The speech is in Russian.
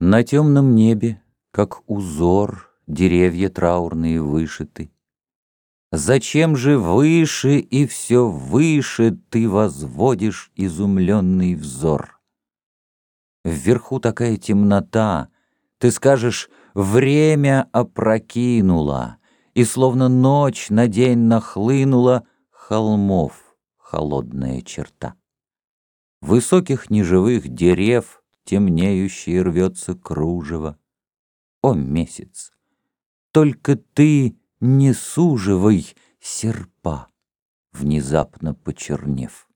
На темном небе, как узор, Деревья траурные вышиты. Зачем же выше и все выше Ты возводишь изумленный взор? Вверху такая темнота, Ты скажешь, время опрокинуло, И словно ночь на день нахлынула Холмов холодная черта. Высоких неживых дерев Темнеющий рвется кружево. О, месяц! Только ты не суживай серпа, Внезапно почернев.